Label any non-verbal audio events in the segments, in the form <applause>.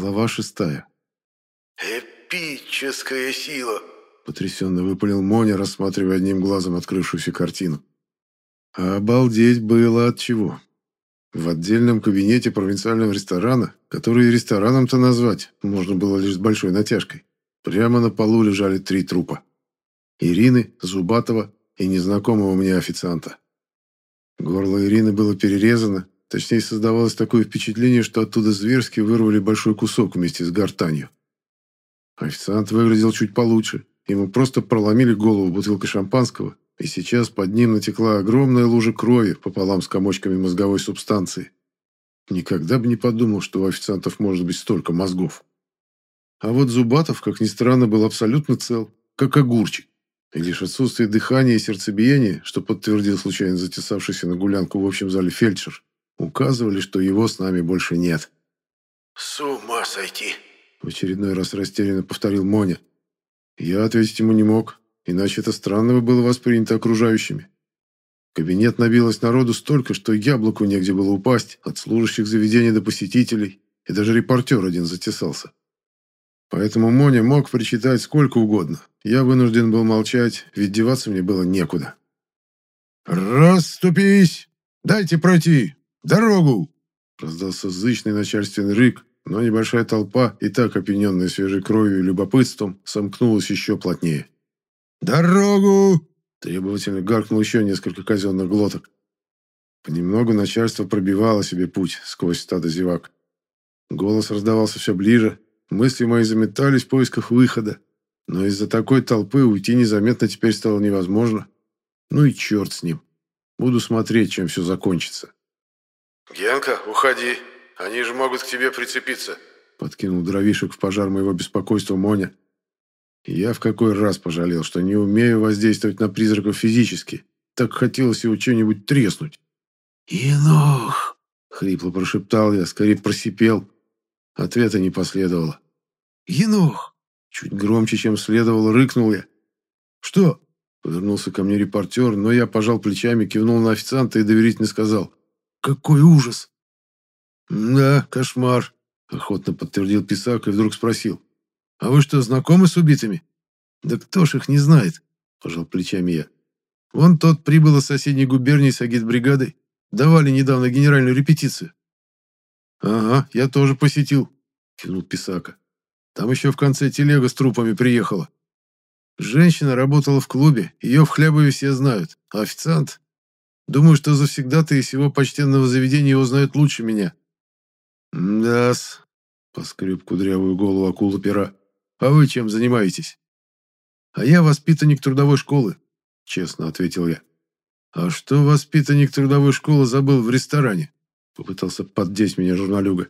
Глава шестая. «Эпическая сила!» Потрясенно выпалил Моня, рассматривая одним глазом открывшуюся картину. А обалдеть было от чего. В отдельном кабинете провинциального ресторана, который рестораном-то назвать можно было лишь с большой натяжкой, прямо на полу лежали три трупа. Ирины, Зубатова и незнакомого мне официанта. Горло Ирины было перерезано, точнее создавалось такое впечатление, что оттуда зверски вырвали большой кусок вместе с гортанью. Официант выглядел чуть получше, ему просто проломили голову бутылкой шампанского, и сейчас под ним натекла огромная лужа крови пополам с комочками мозговой субстанции. Никогда бы не подумал, что у официантов может быть столько мозгов. А вот Зубатов, как ни странно, был абсолютно цел, как огурчик. И лишь отсутствие дыхания и сердцебиения, что подтвердил случайно затесавшийся на гулянку в общем зале фельдшер, указывали, что его с нами больше нет. «С ума сойти!» В очередной раз растерянно повторил Моня. Я ответить ему не мог, иначе это странно бы было воспринято окружающими. В кабинет набилось народу столько, что яблоку негде было упасть, от служащих заведения до посетителей, и даже репортер один затесался. Поэтому Моня мог причитать сколько угодно. Я вынужден был молчать, ведь деваться мне было некуда. «Расступись! Дайте пройти! Дорогу!» Раздался зычный начальственный рык, но небольшая толпа, и так опьяненная свежей кровью и любопытством, сомкнулась еще плотнее. «Дорогу!» Требовательно гаркнул еще несколько казенных глоток. Понемногу начальство пробивало себе путь сквозь стадо зевак. Голос раздавался все ближе, Мысли мои заметались в поисках выхода, но из-за такой толпы уйти незаметно теперь стало невозможно. Ну и черт с ним. Буду смотреть, чем все закончится. «Генка, уходи. Они же могут к тебе прицепиться», подкинул дровишек в пожар моего беспокойства Моня. Я в какой раз пожалел, что не умею воздействовать на призраков физически. Так хотелось его что-нибудь треснуть. «Енох!» — хрипло прошептал я, скорее просипел. Ответа не последовало. «Енох!» Чуть громче, чем следовало, рыкнул я. «Что?» — повернулся ко мне репортер, но я пожал плечами, кивнул на официанта и доверительно сказал. «Какой ужас!» «Да, кошмар», — охотно подтвердил Писак и вдруг спросил. «А вы что, знакомы с убитыми?» «Да кто ж их не знает?» — пожал плечами я. «Вон тот прибыл из соседней губернии с агитбригадой. Давали недавно генеральную репетицию. «Ага, я тоже посетил», — кивнул Писака. «Там еще в конце телега с трупами приехала. Женщина работала в клубе, ее в Хлябове все знают, а официант... Думаю, что завсегда-то из всего почтенного заведения его знают лучше меня». «Да-с», — поскреб кудрявую голову акула пера. «А вы чем занимаетесь?» «А я воспитанник трудовой школы», — честно ответил я. «А что воспитанник трудовой школы забыл в ресторане?» Попытался поддеть меня журналюга.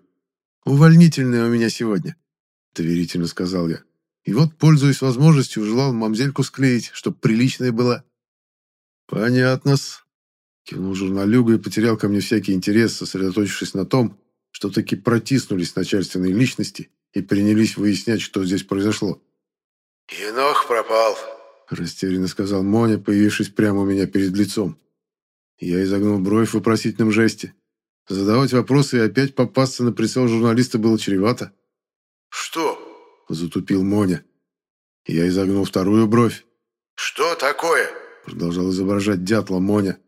«Увольнительная у меня сегодня», — доверительно сказал я. «И вот, пользуясь возможностью, желал мамзельку склеить, чтоб приличная была». «Понятно-с», — кивнул журналюга и потерял ко мне всякий интерес, сосредоточившись на том, что таки протиснулись начальственные личности и принялись выяснять, что здесь произошло. «Енох пропал», — растерянно сказал Моня, появившись прямо у меня перед лицом. Я изогнул бровь в вопросительном жесте. Задавать вопросы и опять попасться на прицел журналиста было чревато. «Что?» – затупил Моня. Я изогнул вторую бровь. «Что такое?» – продолжал изображать дятла Моня.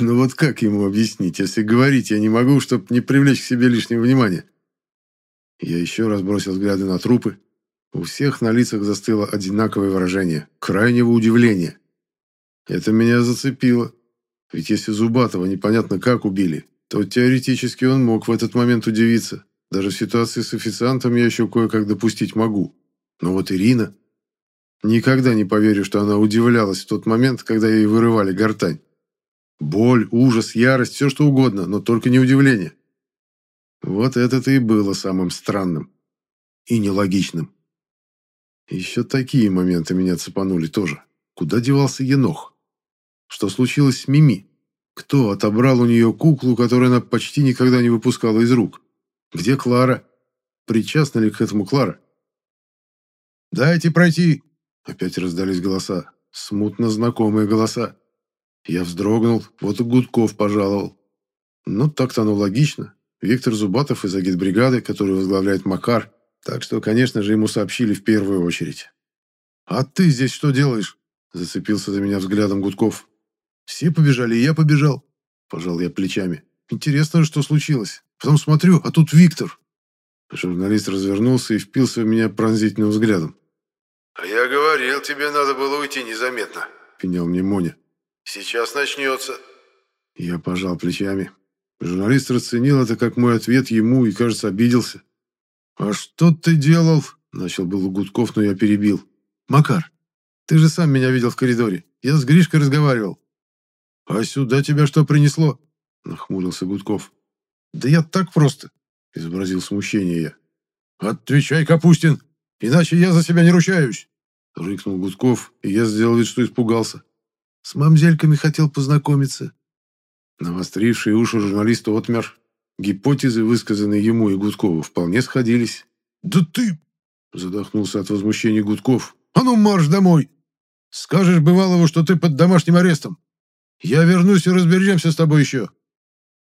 «Ну вот как ему объяснить, если говорить я не могу, чтобы не привлечь к себе лишнего внимания?» Я еще раз бросил взгляды на трупы. У всех на лицах застыло одинаковое выражение – крайнего удивления. Это меня зацепило. Ведь если Зубатова непонятно как убили, то теоретически он мог в этот момент удивиться. Даже в ситуации с официантом я еще кое-как допустить могу. Но вот Ирина... Никогда не поверю, что она удивлялась в тот момент, когда ей вырывали гортань. Боль, ужас, ярость, все что угодно, но только не удивление. Вот это-то и было самым странным. И нелогичным. Еще такие моменты меня цепанули тоже. Куда девался Енох? Что случилось с Мими? Кто отобрал у нее куклу, которую она почти никогда не выпускала из рук? Где Клара? Причастна ли к этому Клара? «Дайте пройти!» Опять раздались голоса. Смутно знакомые голоса. Я вздрогнул, вот и Гудков пожаловал. Ну, так-то оно логично. Виктор Зубатов из агитбригады, которую возглавляет Макар, так что, конечно же, ему сообщили в первую очередь. «А ты здесь что делаешь?» – зацепился за меня взглядом Гудков. «Все побежали, и я побежал», – пожал я плечами. «Интересно, что случилось. Потом смотрю, а тут Виктор». Журналист развернулся и впился в меня пронзительным взглядом. «А я говорил, тебе надо было уйти незаметно», – пенял мне Моня. «Сейчас начнется». Я пожал плечами. Журналист расценил это как мой ответ ему и, кажется, обиделся. «А что ты делал?» – начал был Гудков, но я перебил. «Макар, ты же сам меня видел в коридоре. Я с Гришкой разговаривал». «А сюда тебя что принесло?» – нахмурился Гудков. «Да я так просто», – изобразил смущение я. «Отвечай, Капустин, иначе я за себя не ручаюсь!» – рыкнул Гудков, и я сделал вид, что испугался. «С мамзельками хотел познакомиться». Навостривший уши журналиста отмер. Гипотезы, высказанные ему и Гудкову, вполне сходились. «Да ты...» – задохнулся от возмущения Гудков. «А ну марш домой! Скажешь бывалого, что ты под домашним арестом. Я вернусь и разберемся с тобой еще».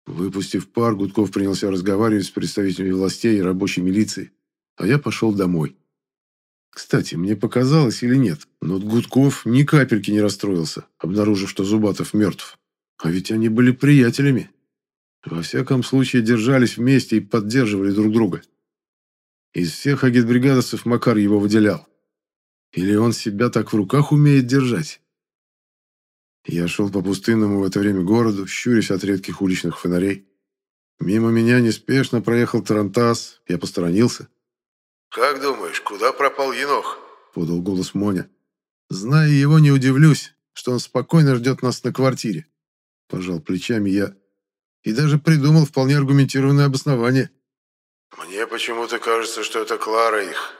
Выпустив пар, Гудков принялся разговаривать с представителями властей и рабочей милиции, а я пошел домой. Кстати, мне показалось или нет, но Гудков ни капельки не расстроился, обнаружив, что Зубатов мертв. А ведь они были приятелями. Во всяком случае, держались вместе и поддерживали друг друга. Из всех агитбригадовцев Макар его выделял. Или он себя так в руках умеет держать? Я шел по пустынному в это время городу, щурясь от редких уличных фонарей. Мимо меня неспешно проехал Тарантас, я посторонился. «Как думаешь, куда пропал Енох?» — подал голос Моня. «Зная его, не удивлюсь, что он спокойно ждет нас на квартире». Пожал плечами я и даже придумал вполне аргументированное обоснование. «Мне почему-то кажется, что это Клара их».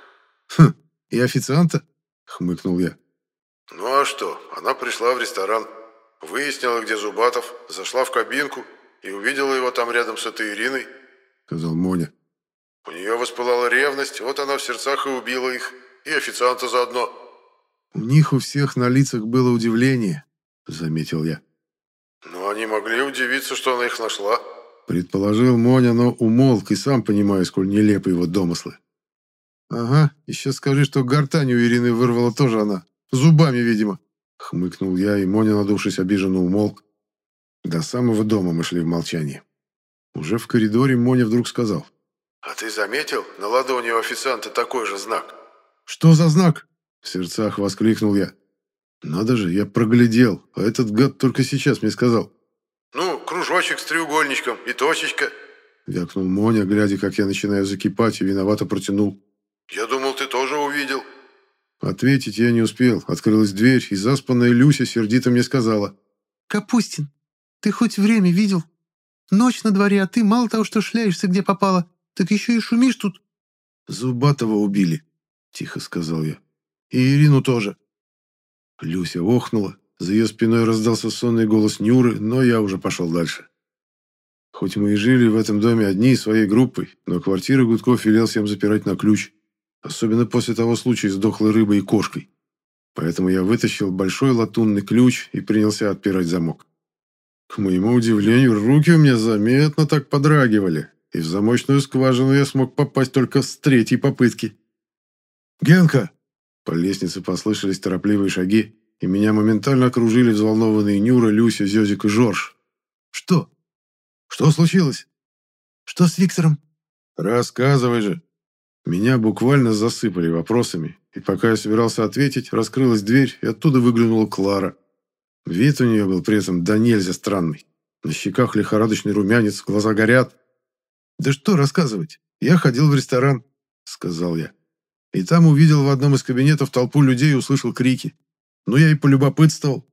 «Хм, и официанта?» — хмыкнул я. «Ну а что? Она пришла в ресторан, выяснила, где Зубатов, зашла в кабинку и увидела его там рядом с этой Ириной», — сказал Моня. «У нее воспылала ревность, вот она в сердцах и убила их, и официанта заодно». «У них у всех на лицах было удивление», — заметил я. «Но они могли удивиться, что она их нашла», — предположил Моня, но умолк и сам понимаю, сколь нелепы его домыслы. «Ага, еще скажи, что гортань у Ирины вырвала тоже она. Зубами, видимо». Хмыкнул я, и Моня, надувшись, обиженно умолк. До самого дома мы шли в молчании. Уже в коридоре Моня вдруг сказал. «А ты заметил? На ладони у официанта такой же знак». «Что за знак?» В сердцах воскликнул я. «Надо же, я проглядел, а этот гад только сейчас мне сказал». «Ну, кружочек с треугольничком и точечка», — вякнул Моня, глядя, как я начинаю закипать, и виновато протянул. «Я думал, ты тоже увидел». Ответить я не успел. Открылась дверь, и заспанная Люся сердито мне сказала. «Капустин, ты хоть время видел? Ночь на дворе, а ты мало того, что шляешься, где попало, так еще и шумишь тут». «Зубатого убили», — тихо сказал я. «И Ирину тоже». Люся охнула. За ее спиной раздался сонный голос Нюры, но я уже пошел дальше. Хоть мы и жили в этом доме одни своей группой, но квартиры Гудков велел всем запирать на ключ. Особенно после того случая с дохлой рыбой и кошкой. Поэтому я вытащил большой латунный ключ и принялся отпирать замок. К моему удивлению, руки у меня заметно так подрагивали, и в замочную скважину я смог попасть только с третьей попытки. «Генка!» По лестнице послышались торопливые шаги, и меня моментально окружили взволнованные Нюра, Люся, Зёзик и Жорж. «Что? Что случилось? Что с Виктором?» «Рассказывай же!» Меня буквально засыпали вопросами, и пока я собирался ответить, раскрылась дверь, и оттуда выглянула Клара. Вид у нее был при этом да нельзя странный. На щеках лихорадочный румянец, глаза горят. «Да что рассказывать? Я ходил в ресторан», — сказал я. И там увидел в одном из кабинетов толпу людей и услышал крики. Ну, я и полюбопытствовал.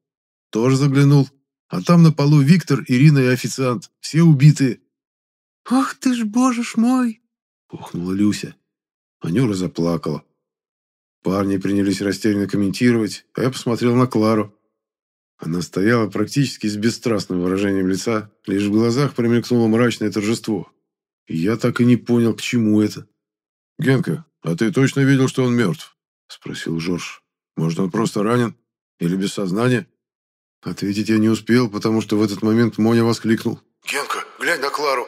Тоже заглянул. А там на полу Виктор, Ирина и официант. Все убитые. «Ах ты ж, боже ж мой!» — ухнула Люся. Анюра заплакала. Парни принялись растерянно комментировать, а я посмотрел на Клару. Она стояла практически с бесстрастным выражением лица, лишь в глазах промелькнуло мрачное торжество. Я так и не понял, к чему это. «Генка, «А ты точно видел, что он мертв?» – спросил Жорж. «Может, он просто ранен? Или без сознания?» Ответить я не успел, потому что в этот момент Моня воскликнул. «Генка, глянь на Клару!»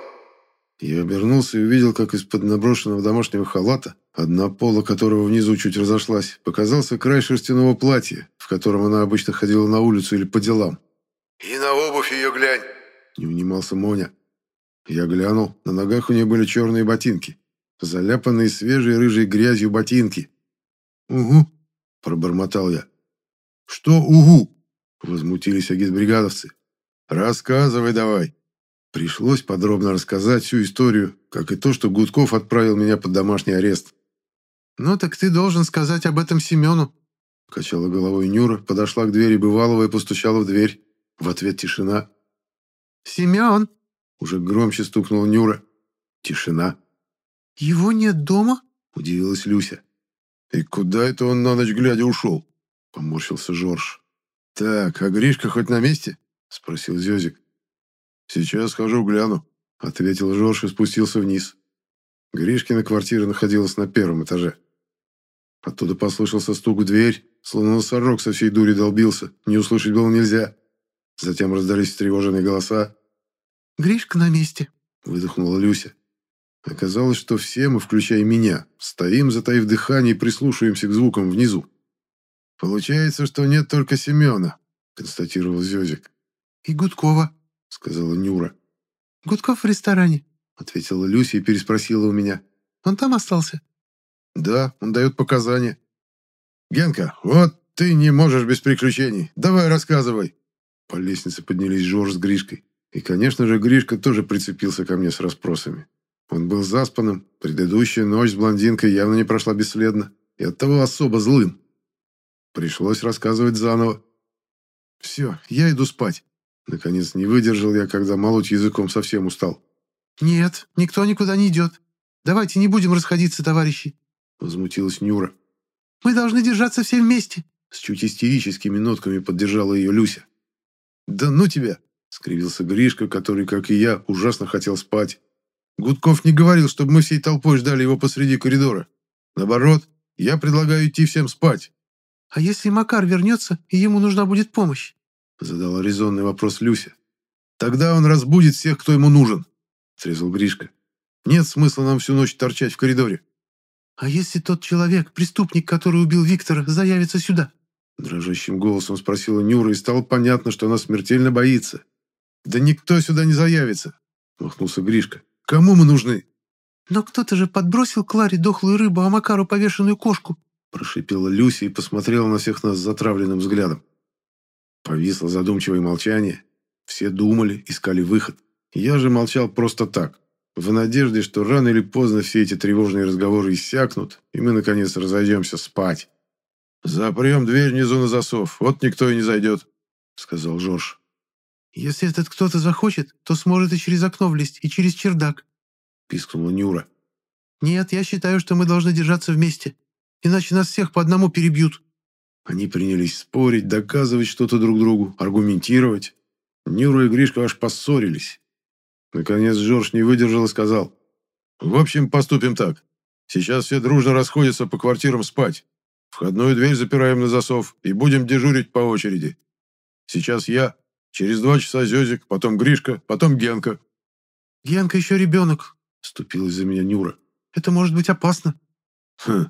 Я обернулся и увидел, как из-под наброшенного домашнего халата, одна пола которого внизу чуть разошлась, показался край шерстяного платья, в котором она обычно ходила на улицу или по делам. «И на обувь ее глянь!» — не унимался Моня. Я глянул, на ногах у нее были черные ботинки, заляпанные свежей рыжей грязью ботинки. «Угу», — пробормотал я. «Что угу?» — возмутились агитбригадовцы. «Рассказывай давай». Пришлось подробно рассказать всю историю, как и то, что Гудков отправил меня под домашний арест. «Ну так ты должен сказать об этом Семену», — качала головой Нюра, подошла к двери Бывалова и постучала в дверь. В ответ тишина. «Семен!» — уже громче стукнула Нюра. Тишина. «Его нет дома?» — удивилась Люся. «И куда это он на ночь глядя ушел?» — поморщился Жорж. «Так, а Гришка хоть на месте?» — спросил Зёзик. «Сейчас схожу, гляну», — ответил Жорж и спустился вниз. Гришкина квартира находилась на первом этаже. Оттуда послышался стук в дверь, словно носорог со всей дури долбился, не услышать было нельзя. Затем раздались встревоженные голоса. «Гришка на месте», — выдохнула Люся. Оказалось, что все мы, включая меня, стоим, затаив дыхание и прислушиваемся к звукам внизу. «Получается, что нет только Семена», — констатировал Зёзик. «И Гудкова», — сказала Нюра. «Гудков в ресторане», — ответила Люся и переспросила у меня. «Он там остался?» «Да, он дает показания». «Генка, вот ты не можешь без приключений. Давай рассказывай». По лестнице поднялись Жорж с Гришкой. И, конечно же, Гришка тоже прицепился ко мне с расспросами. Он был заспанным, предыдущая ночь с блондинкой явно не прошла бесследно, и оттого особо злым. Пришлось рассказывать заново. «Все, я иду спать». Наконец не выдержал я, когда молоть языком совсем устал. «Нет, никто никуда не идет. Давайте не будем расходиться, товарищи», — возмутилась Нюра. «Мы должны держаться все вместе», — с чуть истерическими нотками поддержала ее Люся. «Да ну тебя!» — скривился Гришка, который, как и я, ужасно хотел спать. «Гудков не говорил, чтобы мы всей толпой ждали его посреди коридора. Наоборот, я предлагаю идти всем спать». «А если Макар вернется, и ему нужна будет помощь?» — задала резонный вопрос Люся. «Тогда он разбудит всех, кто ему нужен», — срезал Гришка. «Нет смысла нам всю ночь торчать в коридоре». «А если тот человек, преступник, который убил Виктора, заявится сюда?» Дрожащим голосом спросила Нюра, и стало понятно, что она смертельно боится. «Да никто сюда не заявится!» — махнулся Гришка. «Кому мы нужны?» «Но кто-то же подбросил Кларе дохлую рыбу, а Макару повешенную кошку!» Прошипела Люся и посмотрела на всех нас затравленным взглядом. Повисло задумчивое молчание. Все думали, искали выход. Я же молчал просто так, в надежде, что рано или поздно все эти тревожные разговоры иссякнут, и мы, наконец, разойдемся спать. «Запрем дверь внизу на засов, вот никто и не зайдет», — сказал Жорж. «Если этот кто-то захочет, то сможет и через окно влезть, и через чердак», — пискнула Нюра. «Нет, я считаю, что мы должны держаться вместе, иначе нас всех по одному перебьют». Они принялись спорить, доказывать что-то друг другу, аргументировать. Нюра и Гришка аж поссорились. Наконец Жорж не выдержал и сказал. «В общем, поступим так. Сейчас все дружно расходятся по квартирам спать. Входную дверь запираем на засов и будем дежурить по очереди. Сейчас я, через два часа Зёзик, потом Гришка, потом Генка». «Генка еще ребенок», — вступилась за меня Нюра. «Это может быть опасно». «Хм,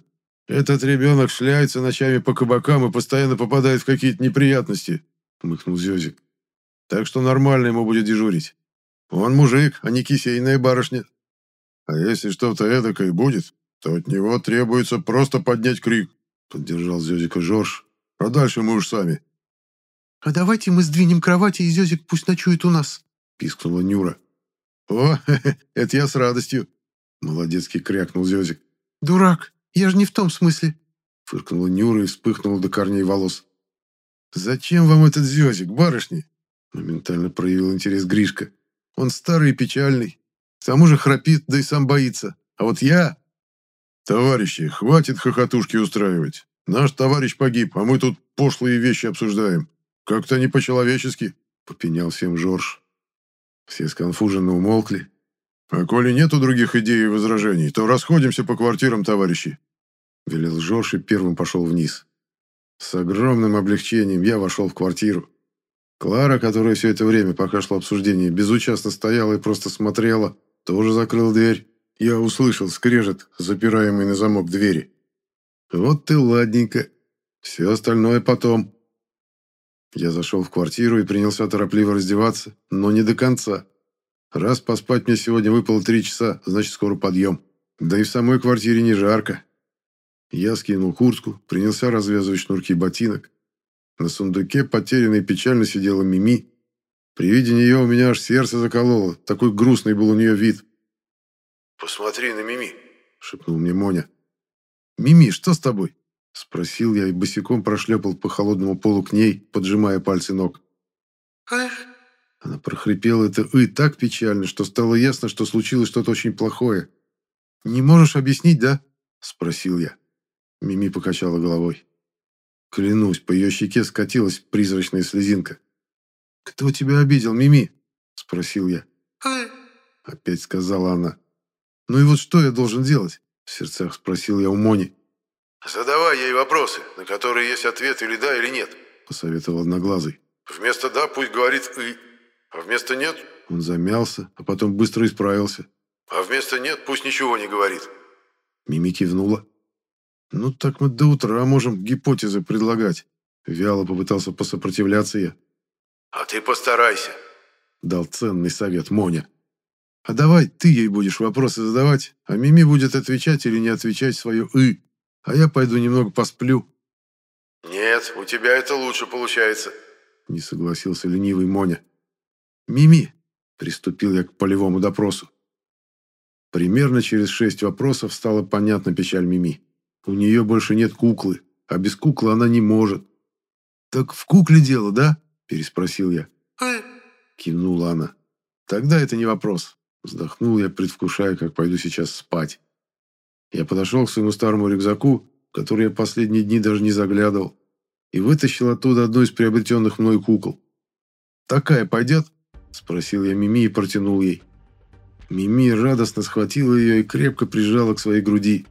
этот ребенок шляется ночами по кабакам и постоянно попадает в какие-то неприятности», — хмыкнул Зёзик. «Так что нормально ему будет дежурить. Он мужик, а не кисейная барышня. А если что-то эдакое будет, то от него требуется просто поднять крик. Поддержал Зёзика Жорж. А дальше мы уж сами. «А давайте мы сдвинем кровати, и Зёзик пусть ночует у нас», — пискнула Нюра. «О, <laughs> это я с радостью!» — молодецкий крякнул Зёзик. «Дурак, я же не в том смысле!» — фыркнула Нюра и вспыхнула до корней волос. «Зачем вам этот Зёзик, барышни?» — моментально проявил интерес Гришка. «Он старый и печальный. К тому же храпит, да и сам боится. А вот я...» «Товарищи, хватит хохотушки устраивать. Наш товарищ погиб, а мы тут пошлые вещи обсуждаем. Как-то не по-человечески», — попенял всем Жорж. Все сконфуженно умолкли. «А коли нету других идей и возражений, то расходимся по квартирам, товарищи», — велел Жорж и первым пошел вниз. С огромным облегчением я вошел в квартиру. Клара, которая все это время, пока шло обсуждение, безучастно стояла и просто смотрела, тоже закрыл дверь. Я услышал скрежет, запираемый на замок двери. Вот ты ладненько. Все остальное потом. Я зашел в квартиру и принялся торопливо раздеваться, но не до конца. Раз поспать мне сегодня выпало три часа, значит, скоро подъем. Да и в самой квартире не жарко. Я скинул куртку, принялся развязывать шнурки ботинок. На сундуке потерянно и печально сидела Мими. При виде нее у меня аж сердце закололо, такой грустный был у нее вид. «Посмотри на Мими», — шепнул мне Моня. «Мими, что с тобой?» — спросил я и босиком прошлепал по холодному полу к ней, поджимая пальцы ног. «Эх!» Она прохрипела это «и» так печально, что стало ясно, что случилось что-то очень плохое. «Не можешь объяснить, да?» — спросил я. Мими покачала головой. Клянусь, по ее щеке скатилась призрачная слезинка. «Кто тебя обидел, Мими?» — спросил я. «Эх!» — опять сказала она. «Ну и вот что я должен делать?» — в сердцах спросил я у Мони. «Задавай ей вопросы, на которые есть ответ или да, или нет», — посоветовал Одноглазый. «Вместо «да» пусть говорит «и», а вместо «нет» Он замялся, а потом быстро исправился. А вместо «нет» пусть ничего не говорит. Мими кивнула. «Ну так мы до утра можем гипотезы предлагать». Вяло попытался посопротивляться я. «А ты постарайся», — дал ценный совет Моня. «А давай ты ей будешь вопросы задавать, а Мими будет отвечать или не отвечать свое «и», а я пойду немного посплю». «Нет, у тебя это лучше получается», — не согласился ленивый Моня. «Мими», — приступил я к полевому допросу. Примерно через шесть вопросов стала понятна печаль Мими. У нее больше нет куклы, а без куклы она не может. «Так в кукле дело, да?» – переспросил я. «Эх!» – кивнула она. «Тогда это не вопрос». Вздохнул я, предвкушая, как пойду сейчас спать. Я подошел к своему старому рюкзаку, в который я последние дни даже не заглядывал, и вытащил оттуда одну из приобретенных мной кукол. «Такая пойдет?» – спросил я Мими и протянул ей. Мими радостно схватила ее и крепко прижала к своей груди.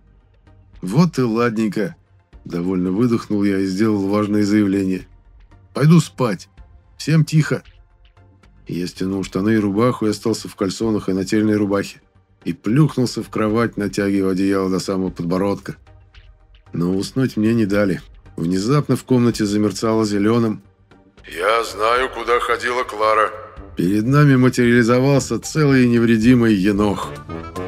«Вот и ладненько!» Довольно выдохнул я и сделал важное заявление. «Пойду спать. Всем тихо!» Я стянул штаны и рубаху и остался в кальсонах и нательной рубахе. И плюхнулся в кровать, натягивая одеяло до самого подбородка. Но уснуть мне не дали. Внезапно в комнате замерцало зеленым. «Я знаю, куда ходила Клара». Перед нами материализовался целый и невредимый енох. «Енох».